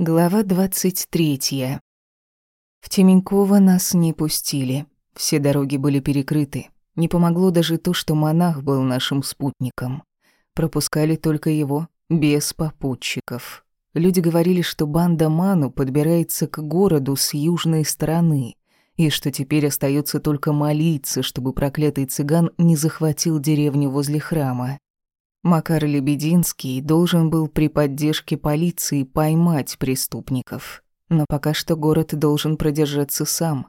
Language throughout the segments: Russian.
Глава 23. В Теменьково нас не пустили. Все дороги были перекрыты. Не помогло даже то, что монах был нашим спутником. Пропускали только его, без попутчиков. Люди говорили, что банда Ману подбирается к городу с южной стороны, и что теперь остается только молиться, чтобы проклятый цыган не захватил деревню возле храма. Макар Лебединский должен был при поддержке полиции поймать преступников. Но пока что город должен продержаться сам.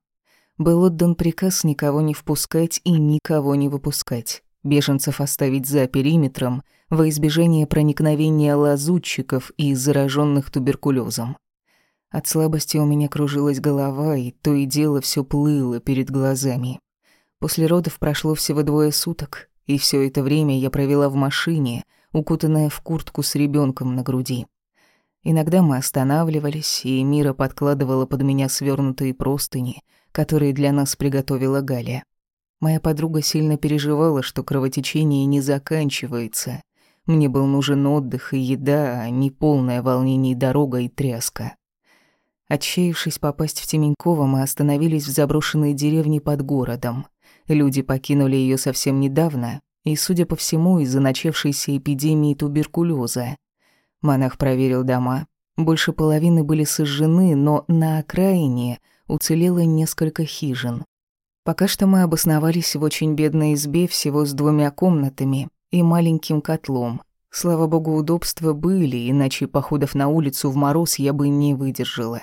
Был отдан приказ никого не впускать и никого не выпускать. Беженцев оставить за периметром во избежание проникновения лазутчиков и зараженных туберкулезом. От слабости у меня кружилась голова, и то и дело все плыло перед глазами. После родов прошло всего двое суток, и все это время я провела в машине, укутанная в куртку с ребенком на груди. Иногда мы останавливались, и Мира подкладывала под меня свернутые простыни, которые для нас приготовила Галя. Моя подруга сильно переживала, что кровотечение не заканчивается. Мне был нужен отдых и еда, а не полное волнение дорога и тряска. Отчаявшись попасть в Теменьково, мы остановились в заброшенной деревне под городом — Люди покинули ее совсем недавно, и, судя по всему, из-за начавшейся эпидемии туберкулеза. Монах проверил дома. Больше половины были сожжены, но на окраине уцелело несколько хижин. Пока что мы обосновались в очень бедной избе всего с двумя комнатами и маленьким котлом. Слава богу, удобства были, иначе походов на улицу в мороз я бы не выдержала.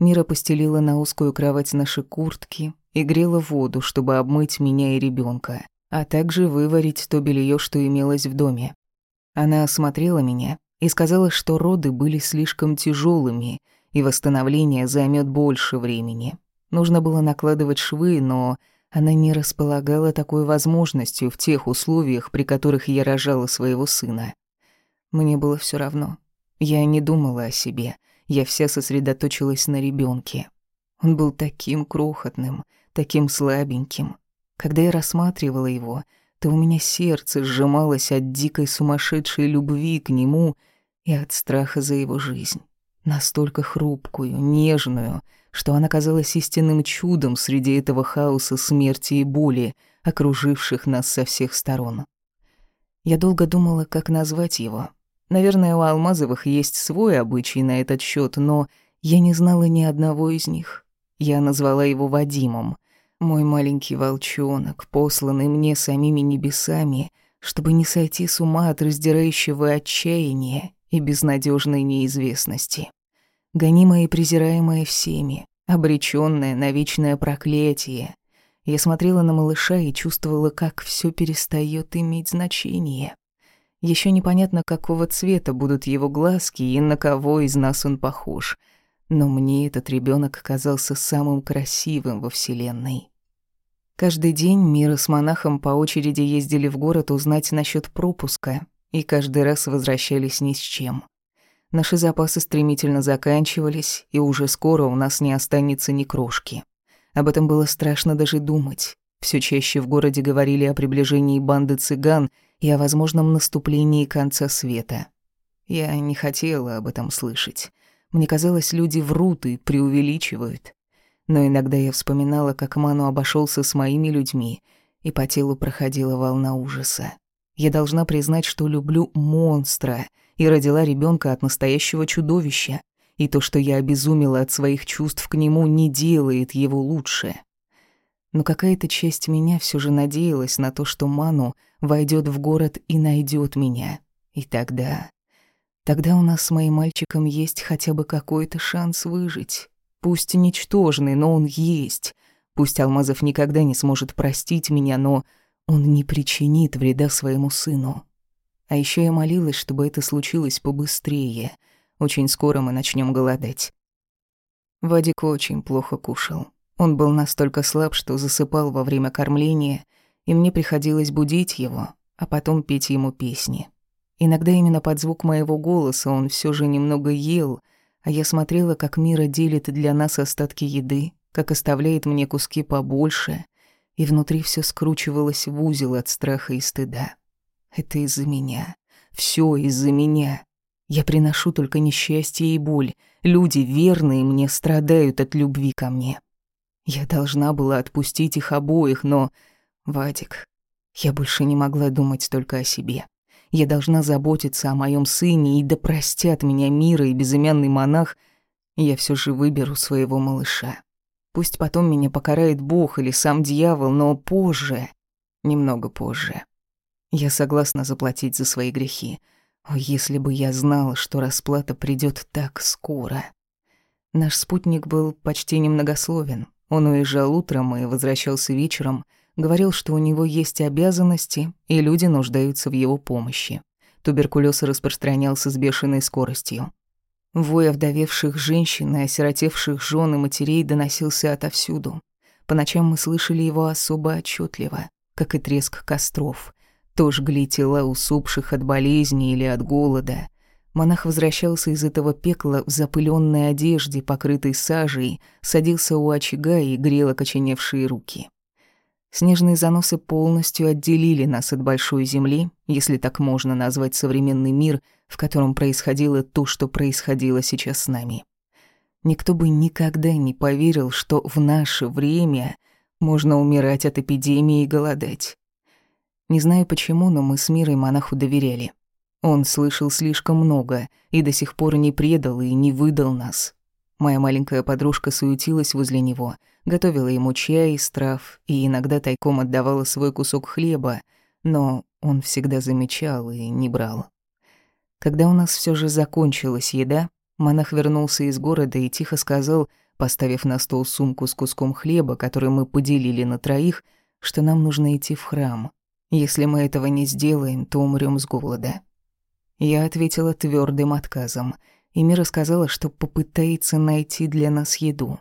Мира постелила на узкую кровать наши куртки, и грела воду, чтобы обмыть меня и ребенка, а также выварить то белье, что имелось в доме. Она осмотрела меня и сказала, что роды были слишком тяжелыми, и восстановление займет больше времени. Нужно было накладывать швы, но она не располагала такой возможностью в тех условиях, при которых я рожала своего сына. Мне было все равно. Я не думала о себе. Я вся сосредоточилась на ребенке. Он был таким крохотным, таким слабеньким. Когда я рассматривала его, то у меня сердце сжималось от дикой сумасшедшей любви к нему и от страха за его жизнь. Настолько хрупкую, нежную, что она казалась истинным чудом среди этого хаоса смерти и боли, окруживших нас со всех сторон. Я долго думала, как назвать его. Наверное, у Алмазовых есть свой обычай на этот счет, но я не знала ни одного из них. Я назвала его Вадимом — мой маленький волчонок, посланный мне самими небесами, чтобы не сойти с ума от раздирающего отчаяния и безнадежной неизвестности. Гонимая и презираемая всеми, обречённая на вечное проклятие. Я смотрела на малыша и чувствовала, как все перестает иметь значение. Еще непонятно, какого цвета будут его глазки и на кого из нас он похож — но мне этот ребенок казался самым красивым во Вселенной. Каждый день Мира с монахом по очереди ездили в город узнать насчет пропуска, и каждый раз возвращались ни с чем. Наши запасы стремительно заканчивались, и уже скоро у нас не останется ни крошки. Об этом было страшно даже думать. Все чаще в городе говорили о приближении банды цыган и о возможном наступлении конца света. Я не хотела об этом слышать. Мне казалось, люди врут и преувеличивают. Но иногда я вспоминала, как Ману обошелся с моими людьми, и по телу проходила волна ужаса. Я должна признать, что люблю монстра и родила ребенка от настоящего чудовища. И то, что я обезумела от своих чувств к нему, не делает его лучше. Но какая-то часть меня все же надеялась на то, что Ману войдет в город и найдет меня. И тогда... Тогда у нас с моим мальчиком есть хотя бы какой-то шанс выжить. Пусть ничтожный, но он есть. Пусть Алмазов никогда не сможет простить меня, но он не причинит вреда своему сыну. А еще я молилась, чтобы это случилось побыстрее. Очень скоро мы начнем голодать. Вадик очень плохо кушал. Он был настолько слаб, что засыпал во время кормления, и мне приходилось будить его, а потом петь ему песни. Иногда именно под звук моего голоса он все же немного ел, а я смотрела, как Мира делит для нас остатки еды, как оставляет мне куски побольше, и внутри все скручивалось в узел от страха и стыда. Это из-за меня. Все из-за меня. Я приношу только несчастье и боль, Люди, верные мне, страдают от любви ко мне. Я должна была отпустить их обоих, но... Вадик, я больше не могла думать только о себе. Я должна заботиться о моем сыне, и да простят меня мира и безымянный монах, я все же выберу своего малыша. Пусть потом меня покарает Бог или сам дьявол, но позже, немного позже. Я согласна заплатить за свои грехи. О, если бы я знала, что расплата придет так скоро. Наш спутник был почти немногословен. Он уезжал утром и возвращался вечером, говорил, что у него есть обязанности, и люди нуждаются в его помощи. Туберкулез распространялся с бешеной скоростью. Вой овдовевших женщин и осиротевших жен и матерей доносился отовсюду. По ночам мы слышали его особо отчетливо, как и треск костров. То жгли тела усопших от болезни или от голода. Монах возвращался из этого пекла в запыленной одежде, покрытой сажей, садился у очага и грел окоченевшие руки. Снежные заносы полностью отделили нас от большой земли, если так можно назвать современный мир — в котором происходило то, что происходило сейчас с нами. Никто бы никогда не поверил, что в наше время можно умирать от эпидемии и голодать. Не знаю почему, но мы с Мирой монаху доверяли. Он слышал слишком много и до сих пор не предал и не выдал нас. Моя маленькая подружка суетилась возле него, готовила ему чай из трав и иногда тайком отдавала свой кусок хлеба, но он всегда замечал и не брал. Когда у нас все же закончилась еда, монах вернулся из города и тихо сказал, поставив на стол сумку с куском хлеба, который мы поделили на троих, что нам нужно идти в храм. Если мы этого не сделаем, то умрем с голода. Я ответила твердым отказом, и Мира сказала, что попытается найти для нас еду.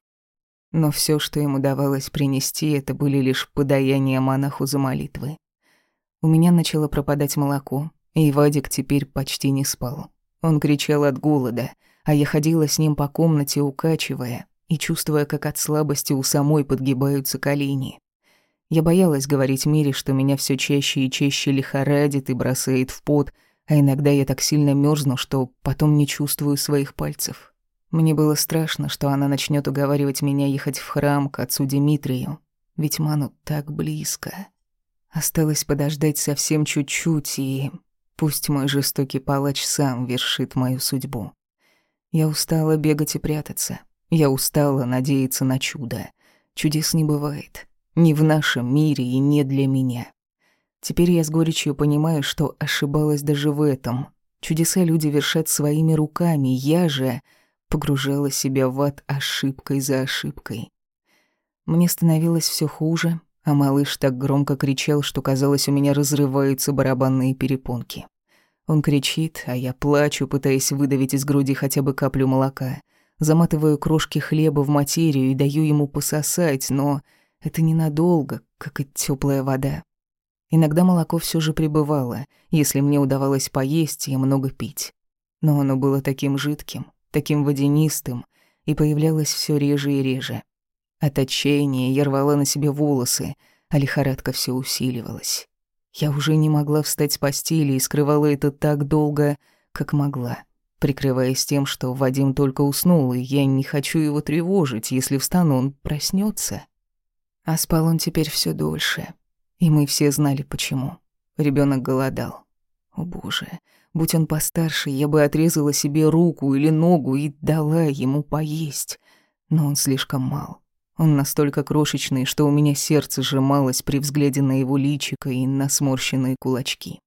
Но все, что ему давалось принести, это были лишь подаяния монаху за молитвы. У меня начало пропадать молоко, и Вадик теперь почти не спал. Он кричал от голода, а я ходила с ним по комнате, укачивая и чувствуя, как от слабости у самой подгибаются колени. Я боялась говорить Мире, что меня все чаще и чаще лихорадит и бросает в пот, а иногда я так сильно мерзну, что потом не чувствую своих пальцев. Мне было страшно, что она начнет уговаривать меня ехать в храм к отцу Дмитрию, ведь Ману так близко. Осталось подождать совсем чуть-чуть, и Пусть мой жестокий палач сам вершит мою судьбу. Я устала бегать и прятаться. Я устала надеяться на чудо. Чудес не бывает. Ни в нашем мире и не для меня. Теперь я с горечью понимаю, что ошибалась даже в этом. Чудеса люди вершат своими руками, я же погружала себя в ад ошибкой за ошибкой. Мне становилось все хуже, а малыш так громко кричал, что казалось, у меня разрываются барабанные перепонки. Он кричит, а я плачу, пытаясь выдавить из груди хотя бы каплю молока. Заматываю крошки хлеба в материю и даю ему пососать, но это ненадолго, как и теплая вода. Иногда молоко все же прибывало, если мне удавалось поесть и много пить. Но оно было таким жидким, таким водянистым, и появлялось все реже и реже. От отчаяния я рвала на себе волосы, а лихорадка все усиливалась. Я уже не могла встать с постели и скрывала это так долго, как могла, прикрываясь тем, что Вадим только уснул, и я не хочу его тревожить, если встану, он проснется. А спал он теперь все дольше, и мы все знали почему. Ребенок голодал. О боже, будь он постарше, я бы отрезала себе руку или ногу и дала ему поесть, но он слишком мал. Он настолько крошечный, что у меня сердце сжималось при взгляде на его личико и на сморщенные кулачки.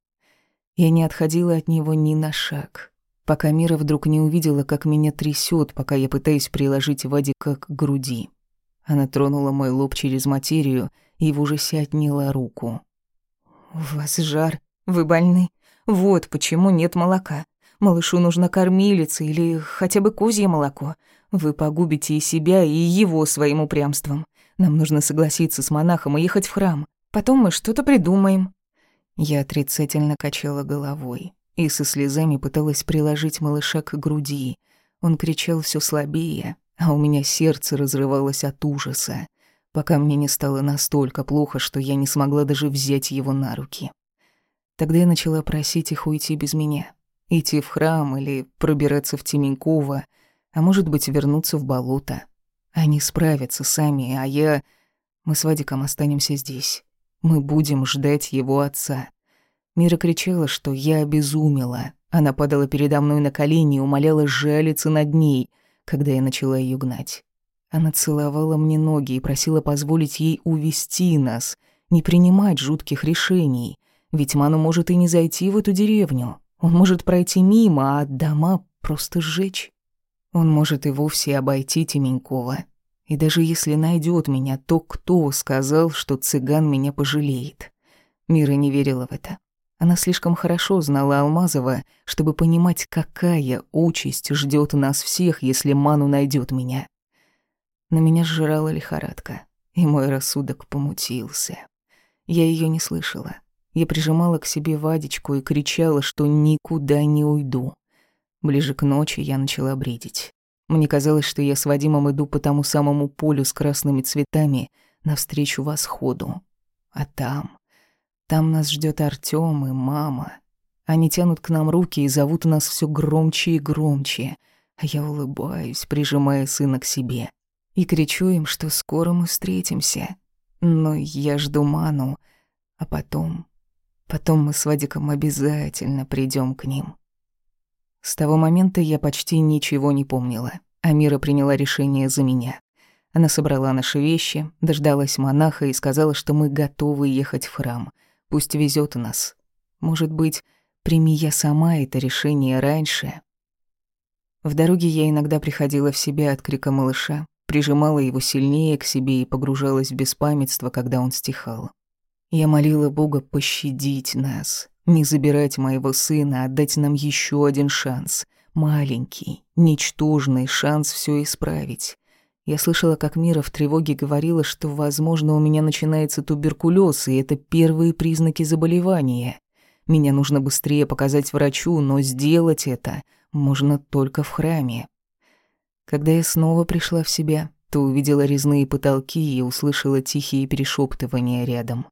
Я не отходила от него ни на шаг, пока Мира вдруг не увидела, как меня трясет, пока я пытаюсь приложить Вадика к груди. Она тронула мой лоб через материю и в ужасе отняла руку. «У вас жар, вы больны. Вот почему нет молока. Малышу нужна кормилица или хотя бы козье молоко. Вы погубите и себя, и его своим упрямством. Нам нужно согласиться с монахом и ехать в храм. Потом мы что-то придумаем». Я отрицательно качала головой и со слезами пыталась приложить малыша к груди. Он кричал все слабее, а у меня сердце разрывалось от ужаса, пока мне не стало настолько плохо, что я не смогла даже взять его на руки. Тогда я начала просить их уйти без меня. Идти в храм или пробираться в Теменьково — А может быть, вернуться в болото. Они справятся сами, а я... Мы с Вадиком останемся здесь. Мы будем ждать его отца. Мира кричала, что я обезумела. Она падала передо мной на колени и умоляла жалиться над ней, когда я начала ее гнать. Она целовала мне ноги и просила позволить ей увести нас, не принимать жутких решений. Ведь Ману может и не зайти в эту деревню. Он может пройти мимо, а дома просто сжечь. Он может и вовсе обойти Теменькова. И даже если найдет меня, то кто сказал, что цыган меня пожалеет? Мира не верила в это. Она слишком хорошо знала Алмазова, чтобы понимать, какая участь ждет нас всех, если Ману найдет меня. На меня сжирала лихорадка, и мой рассудок помутился. Я ее не слышала. Я прижимала к себе Вадечку и кричала, что никуда не уйду. Ближе к ночи я начала бредить. Мне казалось, что я с Вадимом иду по тому самому полю с красными цветами навстречу восходу. А там... Там нас ждет Артём и мама. Они тянут к нам руки и зовут нас все громче и громче. А я улыбаюсь, прижимая сына к себе. И кричу им, что скоро мы встретимся. Но я жду Ману, а потом... Потом мы с Вадиком обязательно придем к ним. С того момента я почти ничего не помнила. Амира приняла решение за меня. Она собрала наши вещи, дождалась монаха и сказала, что мы готовы ехать в храм — Пусть везет нас. Может быть, прими я сама это решение раньше. В дороге я иногда приходила в себя от крика малыша, прижимала его сильнее к себе и погружалась в беспамятство, когда он стихал. Я молила Бога пощадить нас, не забирать моего сына, отдать нам еще один шанс. Маленький, ничтожный шанс все исправить. Я слышала, как Мира в тревоге говорила, что, возможно, у меня начинается туберкулез, и это первые признаки заболевания. Меня нужно быстрее показать врачу, но сделать это можно только в храме. Когда я снова пришла в себя, то увидела резные потолки и услышала тихие перешептывания рядом.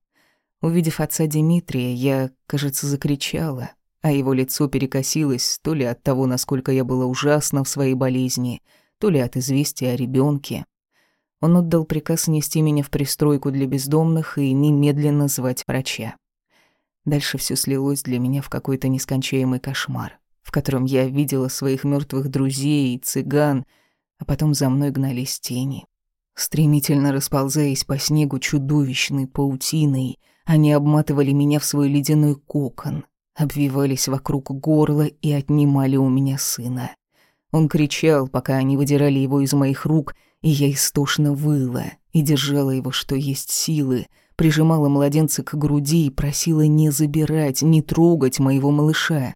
Увидев отца Дмитрия, я, кажется, закричала, а его лицо перекосилось то ли от того, насколько я была ужасна в своей болезни — то ли от известия о ребенке. Он отдал приказ нести меня в пристройку для бездомных и немедленно звать врача. Дальше все слилось для меня в какой-то нескончаемый кошмар, в котором я видела своих мертвых друзей и цыган, а потом за мной гнались тени. Стремительно расползаясь по снегу чудовищной паутиной, они обматывали меня в свой ледяной кокон, обвивались вокруг горла и отнимали у меня сына. Он кричал, пока они выдирали его из моих рук, и я истошно выла и держала его, что есть силы, прижимала младенца к груди и просила не забирать, не трогать моего малыша.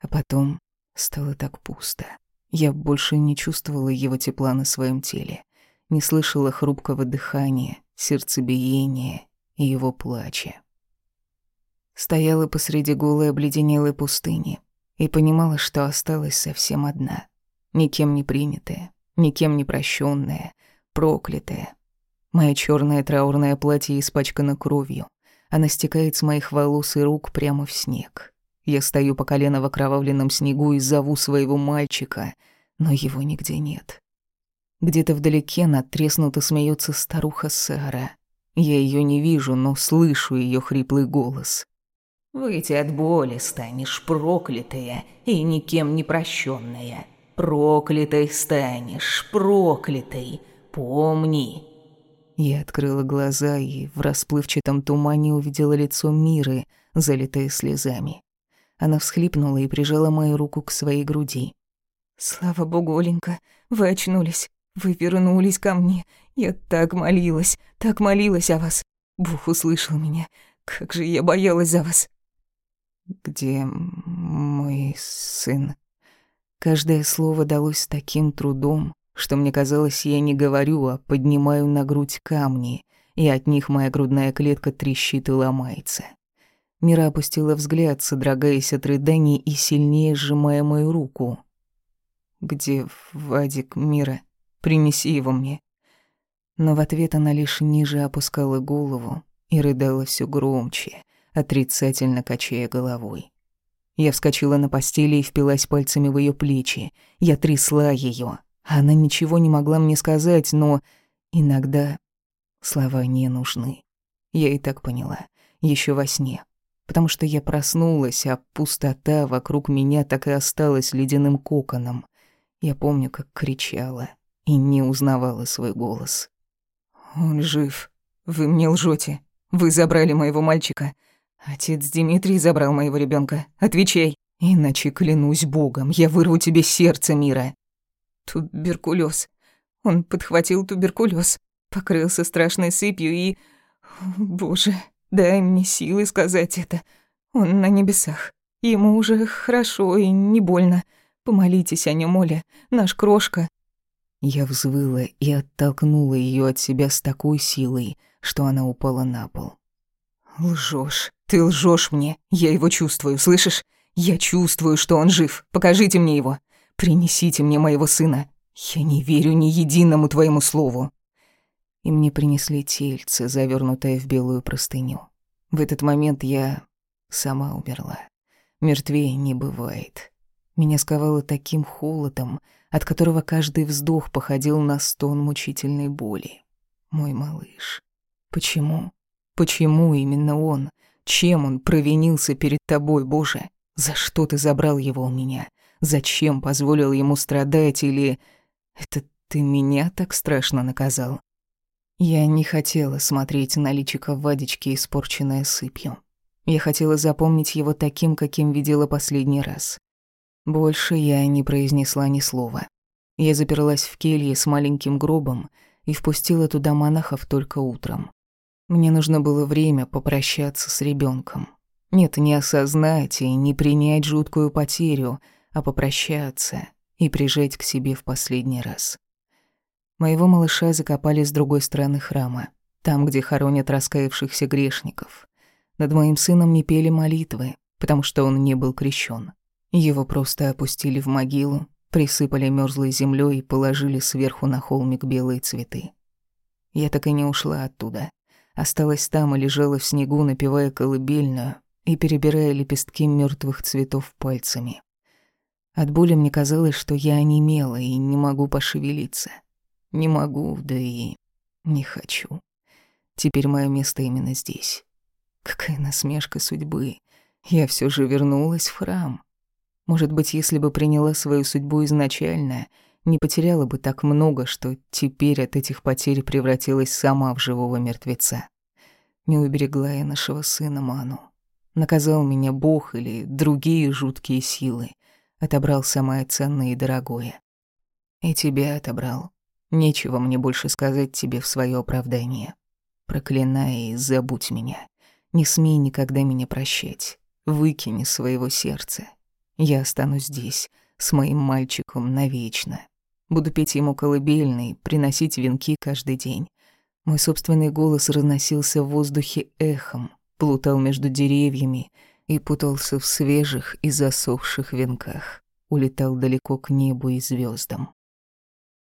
А потом стало так пусто. Я больше не чувствовала его тепла на своем теле, не слышала хрупкого дыхания, сердцебиения и его плача. Стояла посреди голой обледенелой пустыни и понимала, что осталась совсем одна — никем не принятая, никем не прощенная, проклятая. Мое черное траурное платье испачкано кровью. Оно стекает с моих волос и рук прямо в снег. Я стою по колено в окровавленном снегу и зову своего мальчика, но его нигде нет. Где-то вдалеке надтреснуто смеется старуха Сара. Я ее не вижу, но слышу ее хриплый голос. «Выйти от боли станешь проклятая и никем не прощенная. Проклятой станешь, проклятой, помни. Я открыла глаза и в расплывчатом тумане увидела лицо Миры, залитое слезами. Она всхлипнула и прижала мою руку к своей груди. «Слава богу, Оленька, вы очнулись. Вы вернулись ко мне. Я так молилась, так молилась о вас. Бог услышал меня. Как же я боялась за вас». «Где мой сын?» Каждое слово далось с таким трудом, что мне казалось, я не говорю, а поднимаю на грудь камни, и от них моя грудная клетка трещит и ломается. Мира опустила взгляд, содрогаясь от рыданий и сильнее сжимая мою руку. «Где Вадик, Мира? Принеси его мне». Но в ответ она лишь ниже опускала голову и рыдала все громче, отрицательно качая головой. Я вскочила на постели и впилась пальцами в ее плечи. Я трясла ее. Она ничего не могла мне сказать, но иногда слова не нужны. Я и так поняла, еще во сне. Потому что я проснулась, а пустота вокруг меня так и осталась ледяным коконом. Я помню, как кричала и не узнавала свой голос. «Он жив. Вы мне лжете. Вы забрали моего мальчика. Отец Дмитрий забрал моего ребенка. Отвечай. Иначе, клянусь богом, я вырву тебе сердце мира». Туберкулез. Он подхватил туберкулез, покрылся страшной сыпью и... Боже, дай мне силы сказать это. Он на небесах. Ему уже хорошо и не больно. Помолитесь о нем, Оля, наш крошка. Я взвыла и оттолкнула ее от себя с такой силой, что она упала на пол. Лжешь, ты лжешь мне. Я его чувствую, слышишь? Я чувствую, что он жив. Покажите мне его. Принесите мне моего сына. Я не верю ни единому твоему слову. И мне принесли тельце, завернутое в белую простыню. В этот момент я сама умерла. Мертвее не бывает. Меня сковало таким холодом, от которого каждый вздох походил на стон мучительной боли. Мой малыш. Почему? Почему именно он? Чем он провинился перед тобой, Боже? За что ты забрал его у меня? Зачем позволил ему страдать или... Это ты меня так страшно наказал? Я не хотела смотреть на личико Вадички, испорченное сыпью. Я хотела запомнить его таким, каким видела последний раз. Больше я не произнесла ни слова. Я заперлась в келье с маленьким гробом и впустила туда монахов только утром. Мне нужно было время попрощаться с ребенком. Нет, не осознать и не принять жуткую потерю, а попрощаться и прижать к себе в последний раз. Моего малыша закопали с другой стороны храма, там, где хоронят раскаявшихся грешников. Над моим сыном не пели молитвы, потому что он не был крещен. Его просто опустили в могилу, присыпали мёрзлой землей и положили сверху на холмик белые цветы. Я так и не ушла оттуда. Осталась там и лежала в снегу, напевая колыбельную и перебирая лепестки мертвых цветов пальцами. От боли мне казалось, что я онемела и не могу пошевелиться. Не могу, да и не хочу. Теперь мое место именно здесь. Какая насмешка судьбы. Я все же вернулась в храм. Может быть, если бы приняла свою судьбу изначально, не потеряла бы так много, что теперь от этих потерь превратилась сама в живого мертвеца. Не уберегла я нашего сына Ману. Наказал меня Бог или другие жуткие силы — Отобрал самое ценное и дорогое. И тебя отобрал. Нечего мне больше сказать тебе в свое оправдание. Проклинай и забудь меня. Не смей никогда меня прощать. Выкини своего сердца. Я останусь здесь, с моим мальчиком навечно. Буду петь ему колыбельный, приносить венки каждый день. Мой собственный голос разносился в воздухе эхом, плутал между деревьями — и путался в свежих и засохших венках, улетал далеко к небу и звездам.